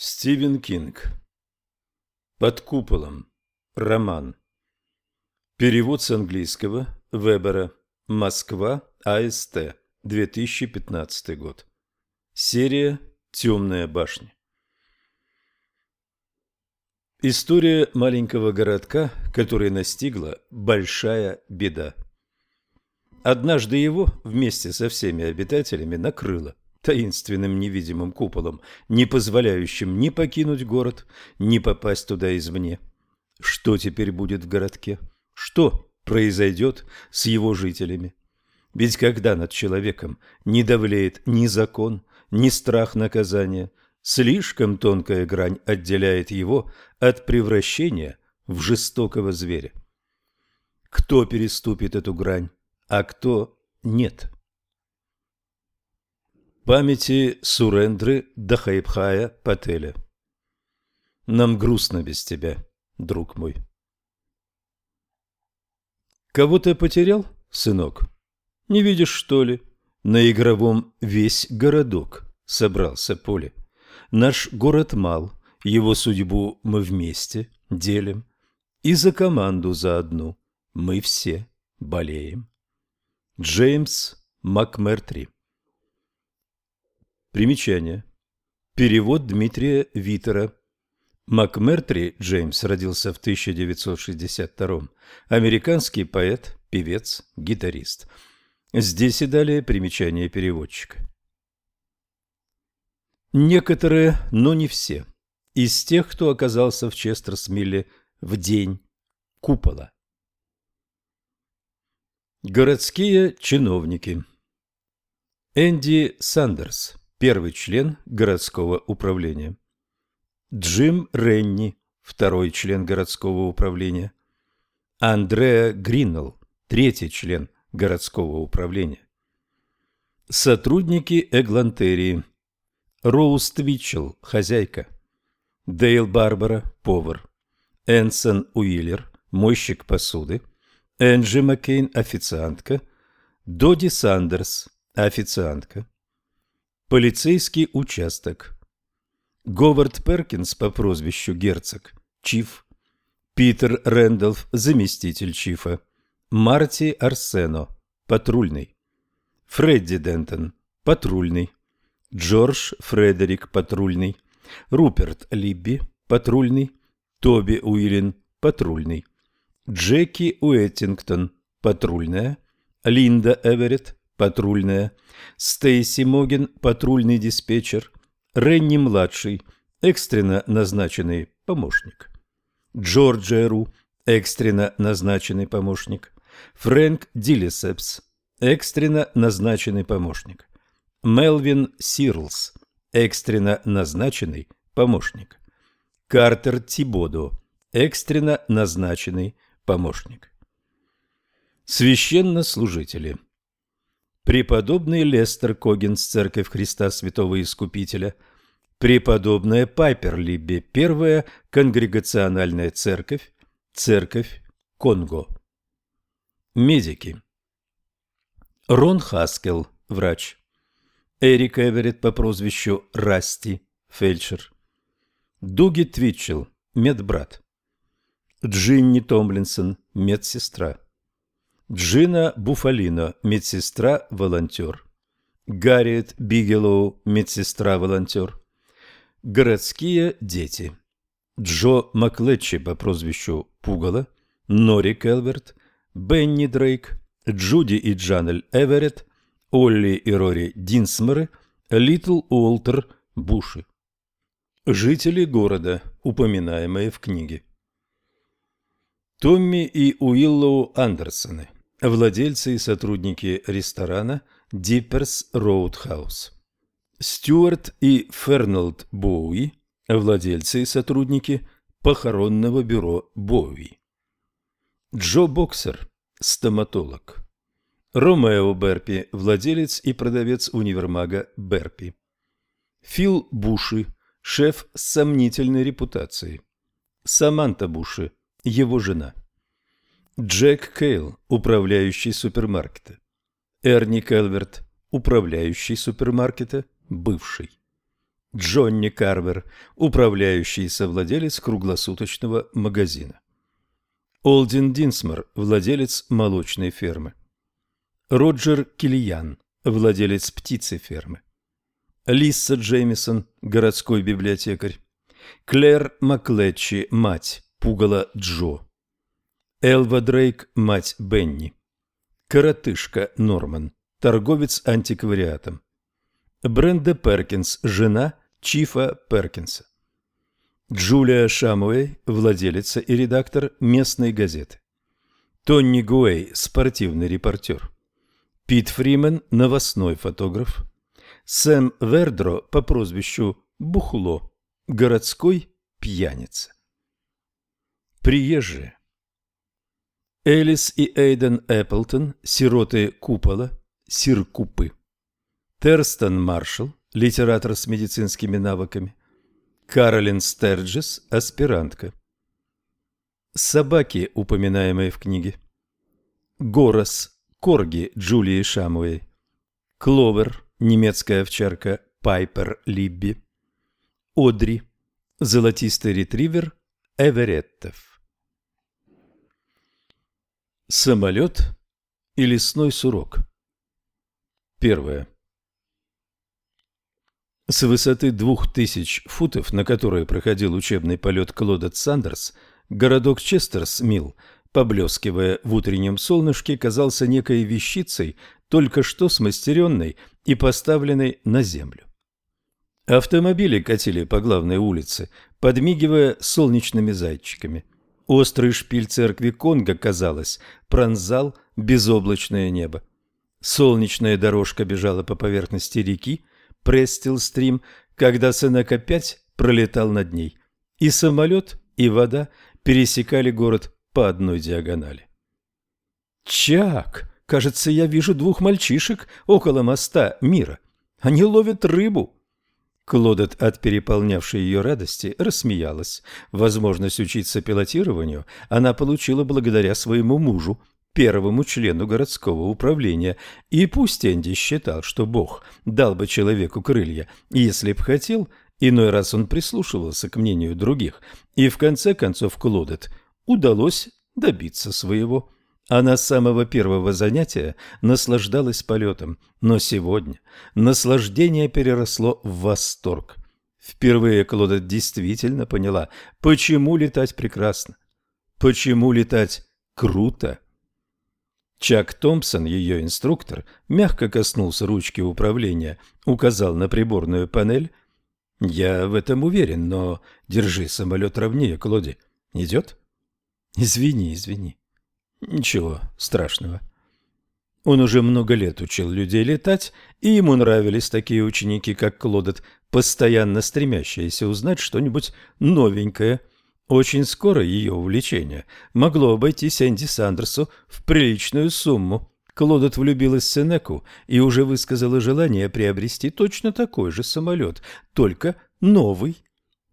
Стивен Кинг. Под куполом. Роман. Перевод с английского Вебера. Москва. АСТ. 2015 год. Серия «Темная башня». История маленького городка, который настигла большая беда. Однажды его вместе со всеми обитателями накрыло таинственным невидимым куполом, не позволяющим ни покинуть город, ни попасть туда извне. Что теперь будет в городке? Что произойдет с его жителями? Ведь когда над человеком не давлеет ни закон, ни страх наказания, слишком тонкая грань отделяет его от превращения в жестокого зверя. Кто переступит эту грань, а кто нет? Памяти Сурендры Дахаибхая Пателя. Нам грустно без тебя, друг мой. Кого ты потерял, сынок? Не видишь, что ли? На игровом весь городок собрался поле. Наш город мал, его судьбу мы вместе делим. И за команду заодно мы все болеем. Джеймс МакМертри Примечание. Перевод Дмитрия Витера. МакМертри Джеймс родился в 1962 Американский поэт, певец, гитарист. Здесь и далее примечание переводчика. Некоторые, но не все, из тех, кто оказался в Честерсмилле в день купола. Городские чиновники Энди Сандерс первый член городского управления. Джим Ренни, второй член городского управления. Андреа Гриннелл, третий член городского управления. Сотрудники Эглантерии. Роуз Твитчелл, хозяйка. Дейл Барбара, повар. Энсон Уиллер, мойщик посуды. Энджи Маккейн, официантка. Доди Сандерс, официантка. Полицейский участок. Говард Перкинс по прозвищу Герцог, Чиф. Питер Рэндалф, заместитель Чифа. Марти Арсено, патрульный. Фредди Дентон, патрульный. Джордж Фредерик, патрульный. Руперт Либби, патрульный. Тоби Уиллин, патрульный. Джеки Уэттингтон, патрульная. Линда Эверетт, патрульная, Стейси Могин, патрульный диспетчер, Ренни-младший, экстренно назначенный помощник, Джорджия Ру, экстренно назначенный помощник, Фрэнк Дилисепс, экстренно назначенный помощник, Мелвин Сирлс, экстренно назначенный помощник, Картер Тибодо, экстренно назначенный помощник. Священнослужители – преподобный Лестер Когенс, Церковь Христа Святого Искупителя, преподобная Пайперлибби, первая конгрегациональная церковь, церковь Конго. Медики. Рон Хаскел, врач. Эрик Эверетт по прозвищу Расти, фельдшер. Дуги Твитчелл, медбрат. Джинни Томлинсон, медсестра. Джина Буфалино, медсестра-волонтер. Гарриет Бигелоу, медсестра-волонтер. Городские дети. Джо Маклетчи по прозвищу Пугало, Нори Келверт, Бенни Дрейк, Джуди и Джанель Эверетт, Олли и Рори Динсморы, Литл Уолтер Буши. Жители города, упоминаемые в книге. Томми и Уиллоу Андерсоны – владельцы и сотрудники ресторана Дипперс Роудхаус. Стюарт и Фернолд Боуи, владельцы и сотрудники похоронного бюро Боуи. Джо Боксер, стоматолог. Ромео Берпи, владелец и продавец универмага Берпи. Фил Буши, шеф с сомнительной репутацией. Саманта Буши, его жена. Джек Кейл, управляющий супермаркета. Эрни Келверт, управляющий супермаркета, бывший. Джонни Карвер, управляющий и совладелец круглосуточного магазина. Олдин Динсмор, владелец молочной фермы. Роджер Киллиян, владелец птицефермы. Лисса Джеймисон, городской библиотекарь. Клэр Маклетчи, мать, пугала Джо. Элва Дрейк, мать Бенни. Коротышка Норман, торговец антиквариатом. Бренда Перкинс, жена Чифа Перкинса. Джулия Шамуэй, владелица и редактор местной газеты. Тонни Гуэй, спортивный репортер. Пит Фримен, новостной фотограф. Сэм Вердро по прозвищу Бухло, городской пьяница. Приезжие. Элис и Эйден Эпплтон, сироты Купола, Сиркупы. Терстон Маршалл, литератор с медицинскими навыками. Каролин Стерджес, аспирантка. Собаки, упоминаемые в книге. Горос, корги Джулии Шамуэй. Кловер, немецкая овчарка Пайпер Либби. Одри, золотистый ретривер Эвереттов. Самолет и лесной сурок. Первое. С высоты двух тысяч футов, на которой проходил учебный полет Клодет Сандерс, городок Честерс-Милл, поблескивая в утреннем солнышке, казался некой вещицей, только что смастеренной и поставленной на землю. Автомобили катили по главной улице, подмигивая солнечными зайчиками. Острый шпиль церкви Конга, казалось, пронзал безоблачное небо. Солнечная дорожка бежала по поверхности реки, Престил-стрим, когда Сенек опять пролетал над ней. И самолет, и вода пересекали город по одной диагонали. «Чак! Кажется, я вижу двух мальчишек около моста мира. Они ловят рыбу!» Клодет от переполнявшей ее радости рассмеялась. Возможность учиться пилотированию она получила благодаря своему мужу, первому члену городского управления, и пусть Энди считал, что Бог дал бы человеку крылья, если б хотел, иной раз он прислушивался к мнению других, и в конце концов Клодет удалось добиться своего. Она с самого первого занятия наслаждалась полетом, но сегодня наслаждение переросло в восторг. Впервые Клодет действительно поняла, почему летать прекрасно, почему летать круто. Чак Томпсон, ее инструктор, мягко коснулся ручки управления, указал на приборную панель. «Я в этом уверен, но держи самолет ровнее, Клоди. Идет?» «Извини, извини». «Ничего страшного». Он уже много лет учил людей летать, и ему нравились такие ученики, как Клодет, постоянно стремящиеся узнать что-нибудь новенькое – очень скоро ее увлечение могло обойтись Энди Сандерсу в приличную сумму. Клодет влюбилась в Сенеку и уже высказала желание приобрести точно такой же самолет, только новый.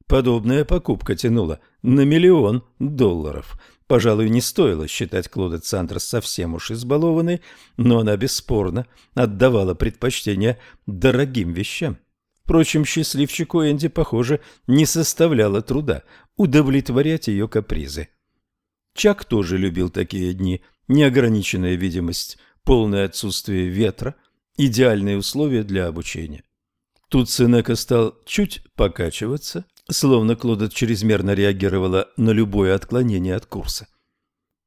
Подобная покупка тянула на миллион долларов. Пожалуй, не стоило считать Клодет Сандерс совсем уж избалованной, но она бесспорно отдавала предпочтение дорогим вещам. Впрочем, счастливчику Энди, похоже, не составляло труда удовлетворять ее капризы. Чак тоже любил такие дни. Неограниченная видимость, полное отсутствие ветра, идеальные условия для обучения. Тут Сенека стал чуть покачиваться, словно Клодот чрезмерно реагировала на любое отклонение от курса.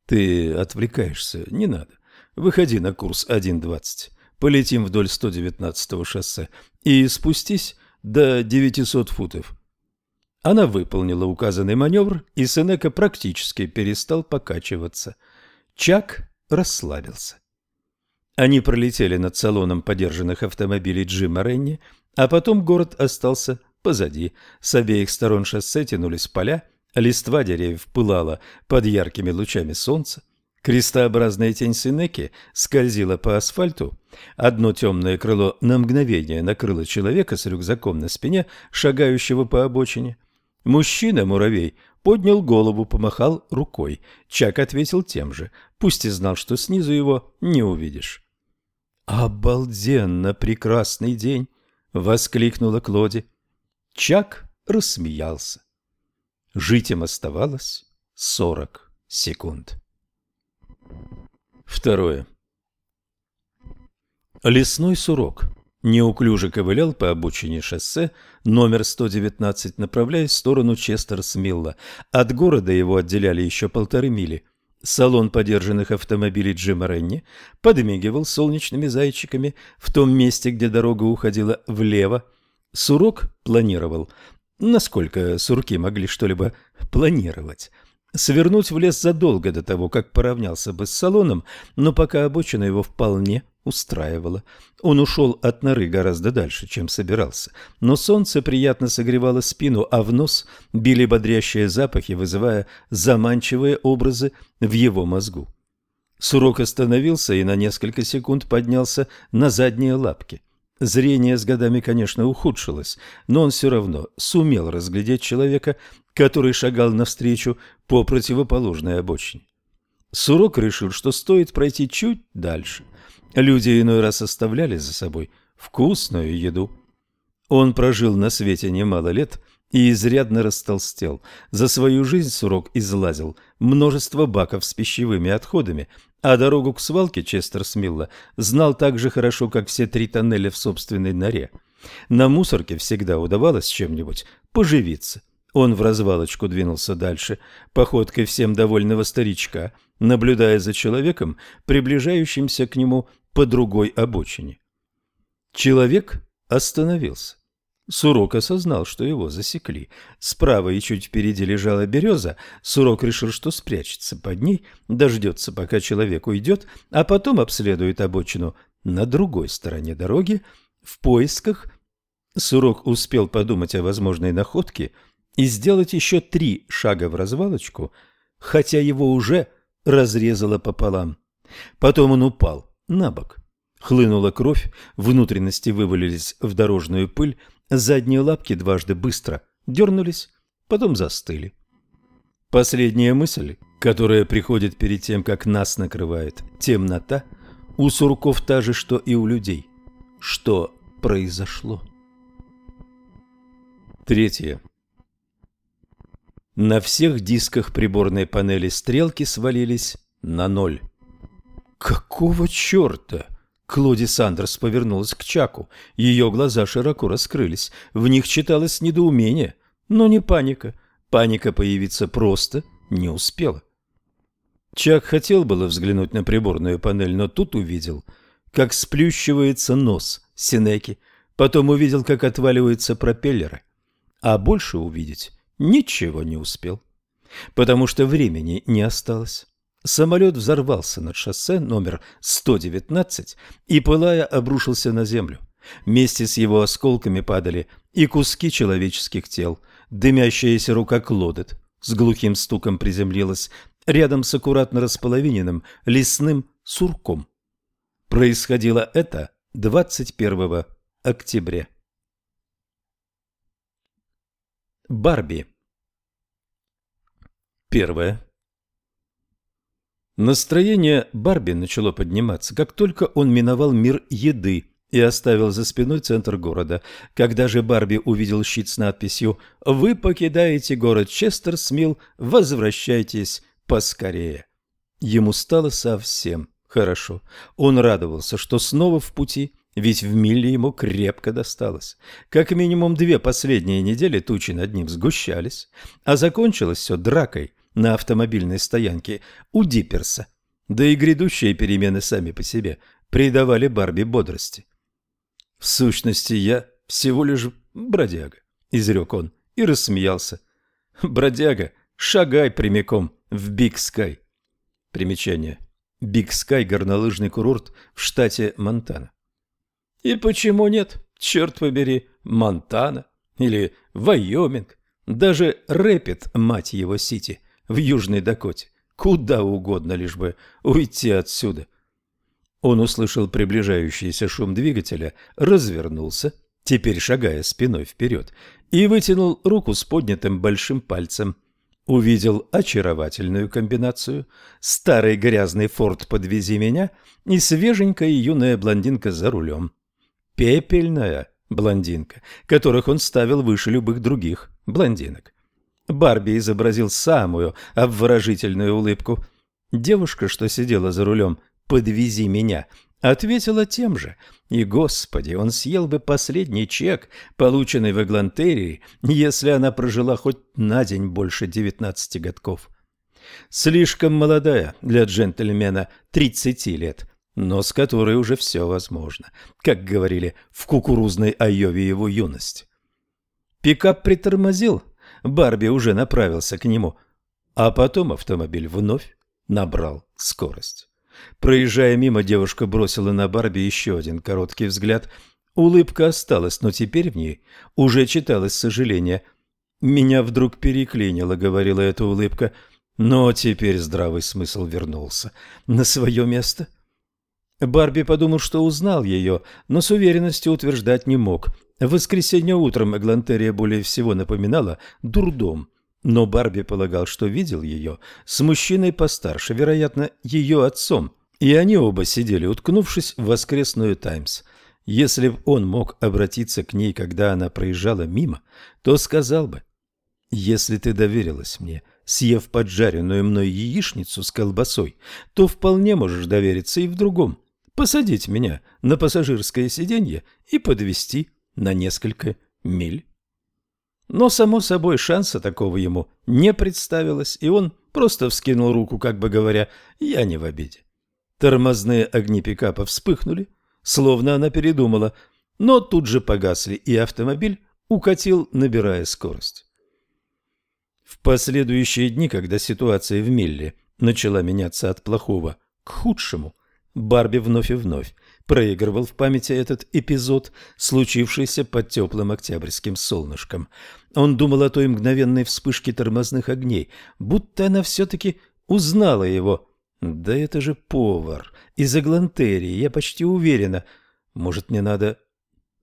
«Ты отвлекаешься, не надо. Выходи на курс 1.20 полетим вдоль 119-го шоссе и спустись до 900 футов. Она выполнила указанный маневр, и Сенека практически перестал покачиваться. Чак расслабился. Они пролетели над салоном подержанных автомобилей Джима Ренни, а потом город остался позади. С обеих сторон шоссе тянулись поля, листва деревьев пылала под яркими лучами солнца. Крестообразная тень Синеки скользила по асфальту. Одно темное крыло на мгновение накрыло человека с рюкзаком на спине, шагающего по обочине. Мужчина-муравей поднял голову, помахал рукой. Чак ответил тем же, пусть и знал, что снизу его не увидишь. «Обалденно прекрасный день!» — воскликнула Клоди. Чак рассмеялся. Жить им оставалось сорок секунд. Второе. Лесной сурок неуклюже ковылял по обочине шоссе номер 119, направляясь в сторону Честерсмилла. От города его отделяли еще полторы мили. Салон подержанных автомобилей Джима Ренни подмигивал солнечными зайчиками в том месте, где дорога уходила влево. Сурок планировал, насколько сурки могли что-либо планировать, свернуть в лес задолго до того, как поравнялся бы с салоном, но пока обочина его вполне устраивала. Он ушел от норы гораздо дальше, чем собирался, но солнце приятно согревало спину, а в нос били бодрящие запахи, вызывая заманчивые образы в его мозгу. Сурок остановился и на несколько секунд поднялся на задние лапки. Зрение с годами, конечно, ухудшилось, но он все равно сумел разглядеть человека, который шагал навстречу по противоположной обочине. Сурок решил, что стоит пройти чуть дальше. Люди иной раз оставляли за собой вкусную еду. Он прожил на свете немало лет и изрядно растолстел. За свою жизнь Сурок излазил множество баков с пищевыми отходами, а дорогу к свалке Честерсмилла знал так же хорошо, как все три тоннеля в собственной норе. На мусорке всегда удавалось чем-нибудь поживиться. Он в развалочку двинулся дальше, походкой всем довольного старичка, наблюдая за человеком, приближающимся к нему по другой обочине. Человек остановился. Сурок осознал, что его засекли. Справа и чуть впереди лежала береза. Сурок решил, что спрячется под ней, дождется, пока человек уйдет, а потом обследует обочину на другой стороне дороги в поисках. Сурок успел подумать о возможной находке и сделать еще три шага в развалочку, хотя его уже разрезало пополам. Потом он упал на бок. Хлынула кровь, внутренности вывалились в дорожную пыль, Задние лапки дважды быстро дернулись, потом застыли. Последняя мысль, которая приходит перед тем, как нас накрывает темнота, у сурков та же, что и у людей. Что произошло? Третье. На всех дисках приборной панели стрелки свалились на ноль. Какого черта? Клоди Сандерс повернулась к Чаку. Ее глаза широко раскрылись. В них читалось недоумение, но не паника. Паника появиться просто не успела. Чак хотел было взглянуть на приборную панель, но тут увидел, как сплющивается нос Синеки, потом увидел, как отваливаются пропеллеры, а больше увидеть ничего не успел, потому что времени не осталось. Самолет взорвался над шоссе номер 119 и, пылая, обрушился на землю. Вместе с его осколками падали и куски человеческих тел. Дымящаяся рука Клодет с глухим стуком приземлилась рядом с аккуратно располовиненным лесным сурком. Происходило это 21 октября. Барби Первое. Настроение Барби начало подниматься, как только он миновал мир еды и оставил за спиной центр города. Когда же Барби увидел щит с надписью «Вы покидаете город Честерсмилл, возвращайтесь поскорее». Ему стало совсем хорошо. Он радовался, что снова в пути, ведь в миле ему крепко досталось. Как минимум две последние недели тучи над ним сгущались, а закончилось все дракой на автомобильной стоянке у Дипперса. Да и грядущие перемены сами по себе придавали Барби бодрости. «В сущности, я всего лишь бродяга», — изрек он и рассмеялся. «Бродяга, шагай прямиком в Биг Скай». Примечание. Биг Скай – горнолыжный курорт в штате Монтана. И почему нет? Черт побери, Монтана или Вайоминг, даже Рэпид, мать его, Сити – в Южной Дакоте. Куда угодно, лишь бы уйти отсюда. Он услышал приближающийся шум двигателя, развернулся, теперь шагая спиной вперед, и вытянул руку с поднятым большим пальцем. Увидел очаровательную комбинацию «Старый грязный форт подвези меня» и свеженькая юная блондинка за рулем. Пепельная блондинка, которых он ставил выше любых других блондинок. Барби изобразил самую обворожительную улыбку. Девушка, что сидела за рулем «Подвези меня», ответила тем же. И, господи, он съел бы последний чек, полученный в Эглантерии, если она прожила хоть на день больше девятнадцати годков. Слишком молодая для джентльмена тридцати лет, но с которой уже все возможно, как говорили в кукурузной Айове его юность. Пикап притормозил, Барби уже направился к нему, а потом автомобиль вновь набрал скорость. Проезжая мимо, девушка бросила на Барби еще один короткий взгляд. Улыбка осталась, но теперь в ней уже читалось сожаление. «Меня вдруг переклинило», — говорила эта улыбка, — «но теперь здравый смысл вернулся на свое место». Барби подумал, что узнал ее, но с уверенностью утверждать не мог. В воскресенье утром Эглантерия более всего напоминала дурдом, но Барби полагал, что видел ее с мужчиной постарше, вероятно, ее отцом, и они оба сидели, уткнувшись в воскресную «Таймс». Если бы он мог обратиться к ней, когда она проезжала мимо, то сказал бы, «Если ты доверилась мне, съев поджаренную мной яичницу с колбасой, то вполне можешь довериться и в другом посадить меня на пассажирское сиденье и подвести на несколько миль. Но, само собой, шанса такого ему не представилось, и он просто вскинул руку, как бы говоря, «я не в обиде». Тормозные огни пикапа вспыхнули, словно она передумала, но тут же погасли, и автомобиль укатил, набирая скорость. В последующие дни, когда ситуация в Милле начала меняться от плохого к худшему, Барби вновь и вновь проигрывал в памяти этот эпизод, случившийся под теплым октябрьским солнышком. Он думал о той мгновенной вспышке тормозных огней, будто она все-таки узнала его. Да это же повар из Эглантерии, я почти уверена. Может, мне надо...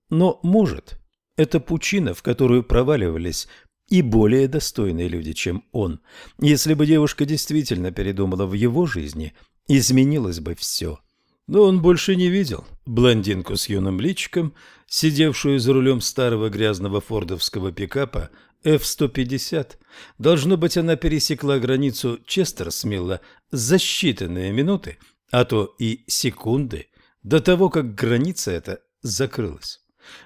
Но может. Это пучина, в которую проваливались и более достойные люди, чем он. Если бы девушка действительно передумала в его жизни, изменилось бы все. Но он больше не видел блондинку с юным личиком, сидевшую за рулем старого грязного фордовского пикапа F-150. Должно быть, она пересекла границу Честерсмилла за считанные минуты, а то и секунды, до того, как граница эта закрылась.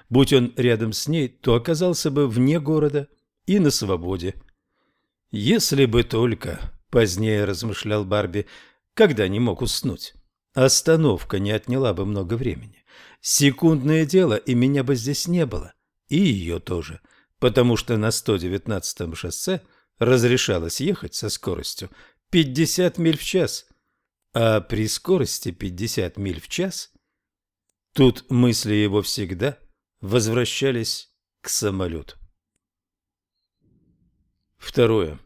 Будь он рядом с ней, то оказался бы вне города и на свободе. «Если бы только», — позднее размышлял Барби, когда не мог уснуть. Остановка не отняла бы много времени. Секундное дело, и меня бы здесь не было. И ее тоже. Потому что на 119-м шоссе разрешалось ехать со скоростью 50 миль в час. А при скорости 50 миль в час тут мысли его всегда возвращались к самолету. Второе.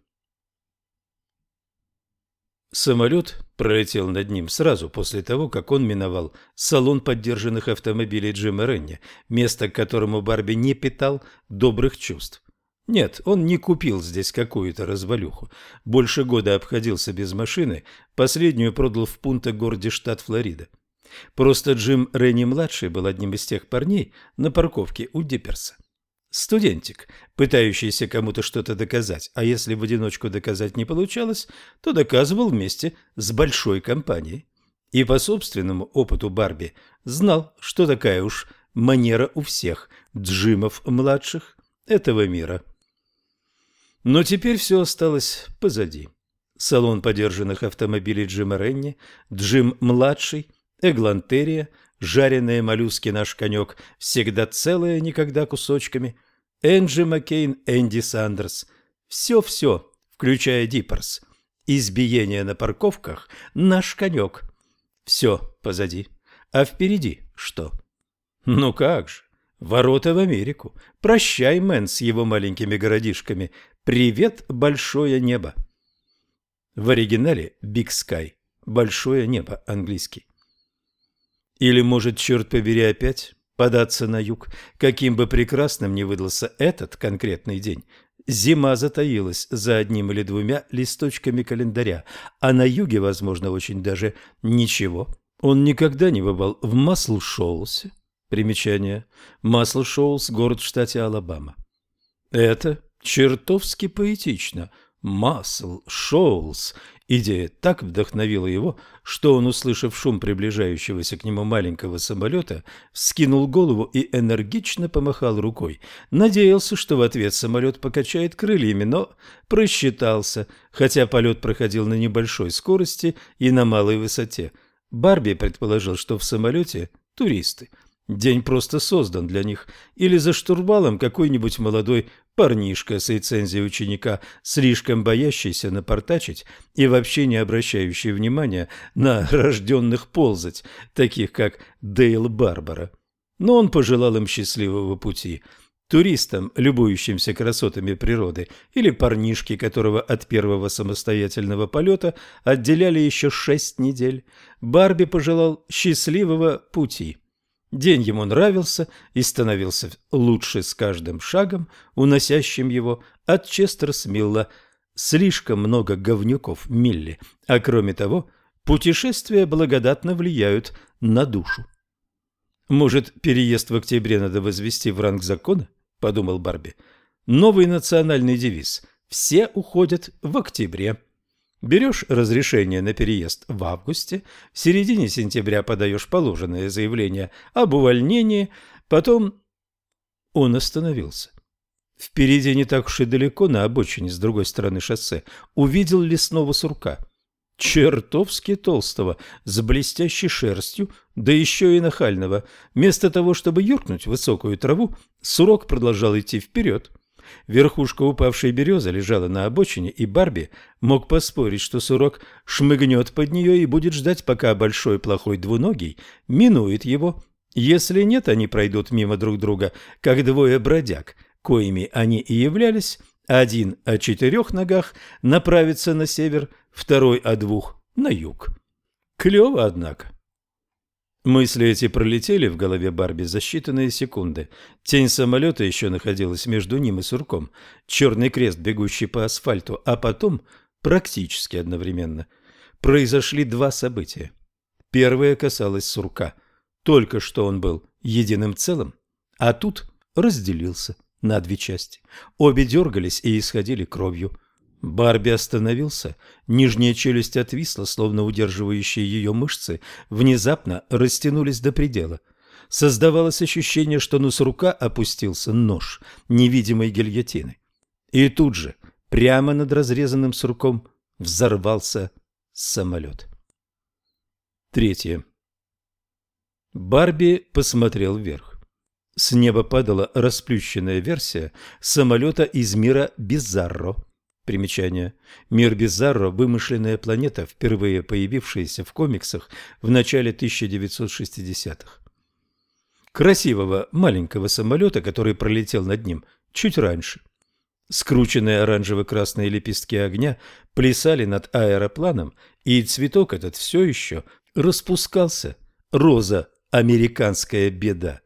Самолет пролетел над ним сразу после того, как он миновал салон поддержанных автомобилей Джима Ренни, место, к которому Барби не питал добрых чувств. Нет, он не купил здесь какую-то развалюху. Больше года обходился без машины, последнюю продал в Пунта-Горде, штат Флорида. Просто Джим Ренни-младший был одним из тех парней на парковке у Дипперса. Студентик, пытающийся кому-то что-то доказать, а если в одиночку доказать не получалось, то доказывал вместе с большой компанией. И по собственному опыту Барби знал, что такая уж манера у всех Джимов-младших этого мира. Но теперь все осталось позади. Салон подержанных автомобилей Джима Ренни, Джим-младший, Эглантерия, жареные моллюски наш конек, всегда целые, никогда кусочками, Энджи Маккейн, Энди Сандерс. Все-все, включая Дипперс. Избиение на парковках – наш конек. Все позади. А впереди что? Ну как же. Ворота в Америку. Прощай, Мэн, с его маленькими городишками. Привет, большое небо. В оригинале Big Sky. Большое небо английский. Или, может, черт побери, опять податься на юг. Каким бы прекрасным ни выдался этот конкретный день, зима затаилась за одним или двумя листочками календаря, а на юге, возможно, очень даже ничего. Он никогда не бывал в Маслшоусе, Примечание. Масло Шоулс, город в штате Алабама. Это чертовски поэтично. Масл Шоулс Идея так вдохновила его, что он, услышав шум приближающегося к нему маленького самолета, вскинул голову и энергично помахал рукой. Надеялся, что в ответ самолет покачает крыльями, но просчитался, хотя полет проходил на небольшой скорости и на малой высоте. Барби предположил, что в самолете туристы – День просто создан для них. Или за штурвалом какой-нибудь молодой парнишка с лицензией ученика, слишком боящийся напортачить и вообще не обращающий внимания на рожденных ползать, таких как Дейл Барбара. Но он пожелал им счастливого пути. Туристам, любующимся красотами природы, или парнишке, которого от первого самостоятельного полета отделяли еще шесть недель, Барби пожелал счастливого пути. День ему нравился и становился лучше с каждым шагом, уносящим его от Честерсмилла. Слишком много говнюков Милли, а кроме того, путешествия благодатно влияют на душу. «Может, переезд в октябре надо возвести в ранг закона?» – подумал Барби. «Новый национальный девиз – все уходят в октябре». Берешь разрешение на переезд в августе, в середине сентября подаешь положенное заявление об увольнении, потом... Он остановился. Впереди не так уж и далеко, на обочине с другой стороны шоссе, увидел лесного сурка. Чертовски толстого, с блестящей шерстью, да еще и нахального. Вместо того, чтобы юркнуть в высокую траву, сурок продолжал идти вперед. Верхушка упавшей березы лежала на обочине, и Барби мог поспорить, что сурок шмыгнет под нее и будет ждать, пока большой плохой двуногий минует его. Если нет, они пройдут мимо друг друга, как двое бродяг, коими они и являлись. Один о четырех ногах направится на север, второй о двух – на юг. Клево, однако. Мысли эти пролетели в голове Барби за считанные секунды. Тень самолета еще находилась между ним и сурком. Черный крест, бегущий по асфальту, а потом, практически одновременно, произошли два события. Первое касалось сурка. Только что он был единым целым, а тут разделился на две части. Обе дергались и исходили кровью. Барби остановился, нижняя челюсть отвисла, словно удерживающие ее мышцы, внезапно растянулись до предела. Создавалось ощущение, что на рука опустился нож невидимой гильотины. И тут же, прямо над разрезанным сурком, взорвался самолет. Третье. Барби посмотрел вверх. С неба падала расплющенная версия самолета из мира Бизарро. Примечание. Мир Бизарро – вымышленная планета, впервые появившаяся в комиксах в начале 1960-х. Красивого маленького самолета, который пролетел над ним чуть раньше. Скрученные оранжево-красные лепестки огня плясали над аэропланом, и цветок этот все еще распускался. Роза – американская беда.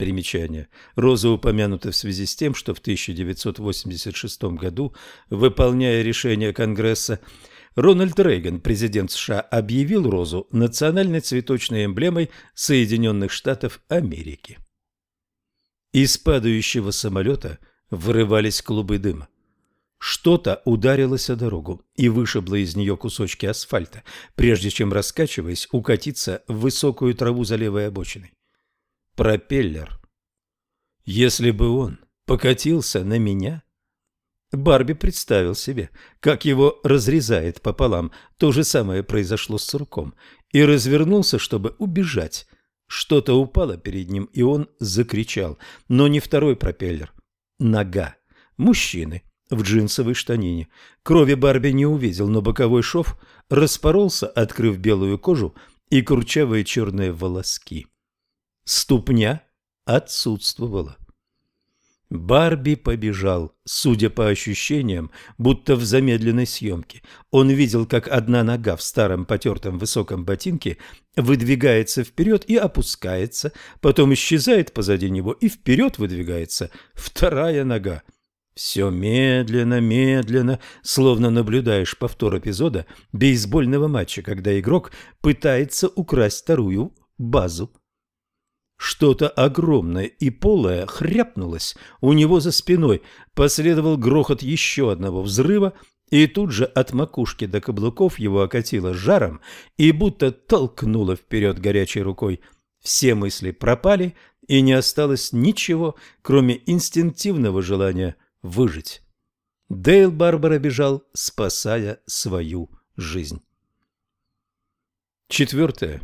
Примечание. Роза упомянута в связи с тем, что в 1986 году, выполняя решение Конгресса, Рональд Рейган, президент США, объявил розу национальной цветочной эмблемой Соединенных Штатов Америки. Из падающего самолета вырывались клубы дыма. Что-то ударилось о дорогу и вышибло из нее кусочки асфальта, прежде чем, раскачиваясь, укатиться в высокую траву за левой обочиной пропеллер. Если бы он покатился на меня... Барби представил себе, как его разрезает пополам. То же самое произошло с сурком. И развернулся, чтобы убежать. Что-то упало перед ним, и он закричал. Но не второй пропеллер. Нога. Мужчины в джинсовой штанине. Крови Барби не увидел, но боковой шов распоролся, открыв белую кожу и курчавые черные волоски. Ступня отсутствовала. Барби побежал, судя по ощущениям, будто в замедленной съемке. Он видел, как одна нога в старом потертом высоком ботинке выдвигается вперед и опускается, потом исчезает позади него и вперед выдвигается вторая нога. Все медленно, медленно, словно наблюдаешь повтор эпизода бейсбольного матча, когда игрок пытается украсть вторую базу. Что-то огромное и полое хряпнулось у него за спиной, последовал грохот еще одного взрыва, и тут же от макушки до каблуков его окатило жаром и будто толкнуло вперед горячей рукой. Все мысли пропали, и не осталось ничего, кроме инстинктивного желания выжить. Дейл Барбара бежал, спасая свою жизнь. Четвертое.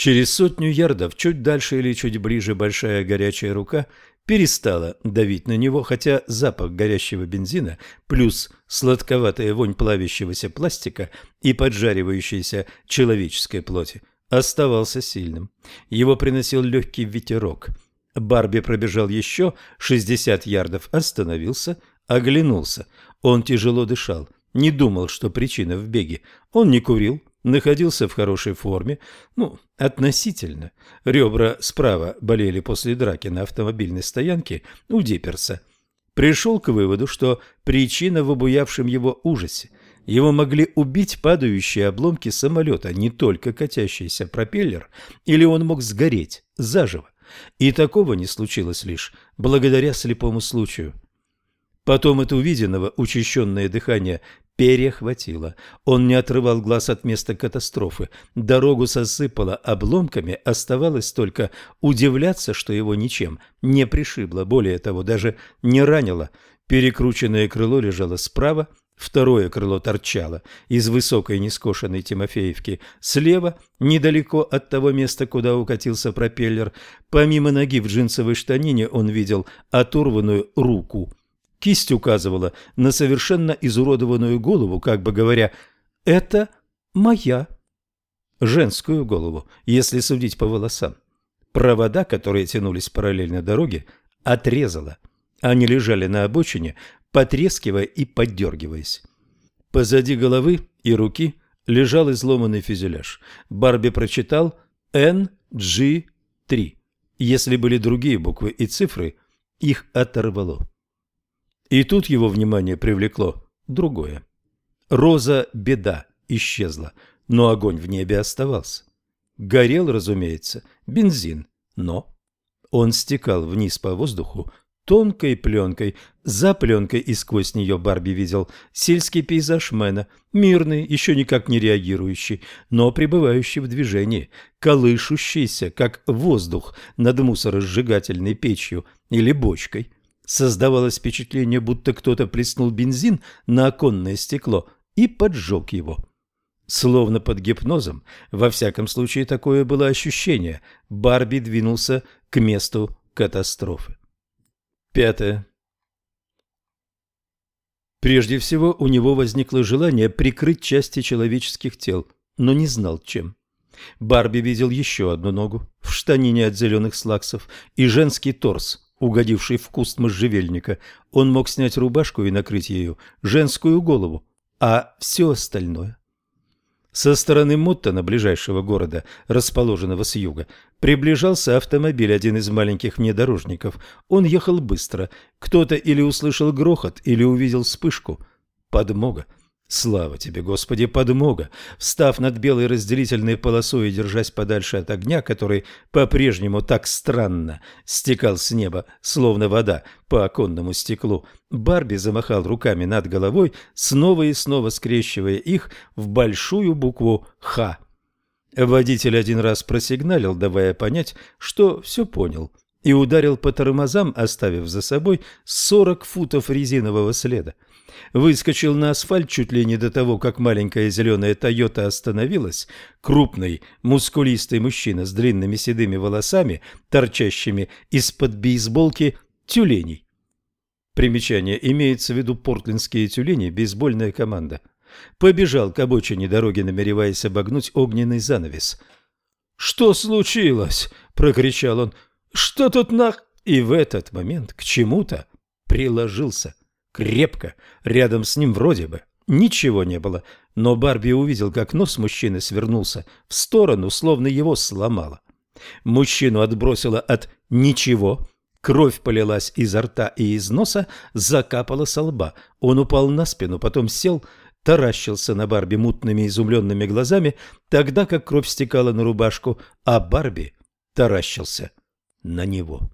Через сотню ярдов, чуть дальше или чуть ближе, большая горячая рука перестала давить на него, хотя запах горящего бензина плюс сладковатая вонь плавящегося пластика и поджаривающейся человеческой плоти оставался сильным. Его приносил легкий ветерок. Барби пробежал еще 60 ярдов, остановился, оглянулся. Он тяжело дышал, не думал, что причина в беге. Он не курил, находился в хорошей форме, ну, относительно. Ребра справа болели после драки на автомобильной стоянке у Диперса. Пришел к выводу, что причина в обуявшем его ужасе. Его могли убить падающие обломки самолета, не только катящийся пропеллер, или он мог сгореть заживо. И такого не случилось лишь благодаря слепому случаю. Потом от увиденного учащенное дыхание перехватило. Он не отрывал глаз от места катастрофы. Дорогу сосыпало обломками, оставалось только удивляться, что его ничем не пришибло, более того, даже не ранило. Перекрученное крыло лежало справа, второе крыло торчало из высокой нескошенной Тимофеевки слева, недалеко от того места, куда укатился пропеллер. Помимо ноги в джинсовой штанине он видел оторванную руку – Кисть указывала на совершенно изуродованную голову, как бы говоря «это моя». Женскую голову, если судить по волосам. Провода, которые тянулись параллельно дороге, отрезала. Они лежали на обочине, потрескивая и поддергиваясь. Позади головы и руки лежал изломанный фюзеляж. Барби прочитал NG3. Если были другие буквы и цифры, их оторвало. И тут его внимание привлекло другое. Роза беда исчезла, но огонь в небе оставался. Горел, разумеется, бензин, но он стекал вниз по воздуху тонкой пленкой. За пленкой и сквозь нее Барби видел сельский пейзаж Мэна, мирный, еще никак не реагирующий, но пребывающий в движении, колышущийся, как воздух над мусоросжигательной печью или бочкой. Создавалось впечатление, будто кто-то плеснул бензин на оконное стекло и поджег его. Словно под гипнозом, во всяком случае такое было ощущение, Барби двинулся к месту катастрофы. Пятое. Прежде всего у него возникло желание прикрыть части человеческих тел, но не знал чем. Барби видел еще одну ногу в штанине от зеленых слаксов и женский торс угодивший в куст можжевельника, он мог снять рубашку и накрыть ею женскую голову, а все остальное. Со стороны Моттона, ближайшего города, расположенного с юга, приближался автомобиль, один из маленьких внедорожников. Он ехал быстро. Кто-то или услышал грохот, или увидел вспышку. Подмога. Слава тебе, Господи, подмога! Встав над белой разделительной полосой и держась подальше от огня, который по-прежнему так странно стекал с неба, словно вода по оконному стеклу, Барби замахал руками над головой, снова и снова скрещивая их в большую букву «Х». Водитель один раз просигналил, давая понять, что все понял, и ударил по тормозам, оставив за собой сорок футов резинового следа выскочил на асфальт чуть ли не до того, как маленькая зеленая «Тойота» остановилась. Крупный, мускулистый мужчина с длинными седыми волосами, торчащими из-под бейсболки тюленей. Примечание. Имеется в виду портлендские тюлени, бейсбольная команда. Побежал к обочине дороги, намереваясь обогнуть огненный занавес. «Что случилось?» – прокричал он. «Что тут нах...» И в этот момент к чему-то приложился крепко, рядом с ним вроде бы ничего не было, но Барби увидел, как нос мужчины свернулся в сторону, словно его сломало. Мужчину отбросило от «ничего», кровь полилась изо рта и из носа, закапала со лба. Он упал на спину, потом сел, таращился на Барби мутными изумленными глазами, тогда как кровь стекала на рубашку, а Барби таращился на него.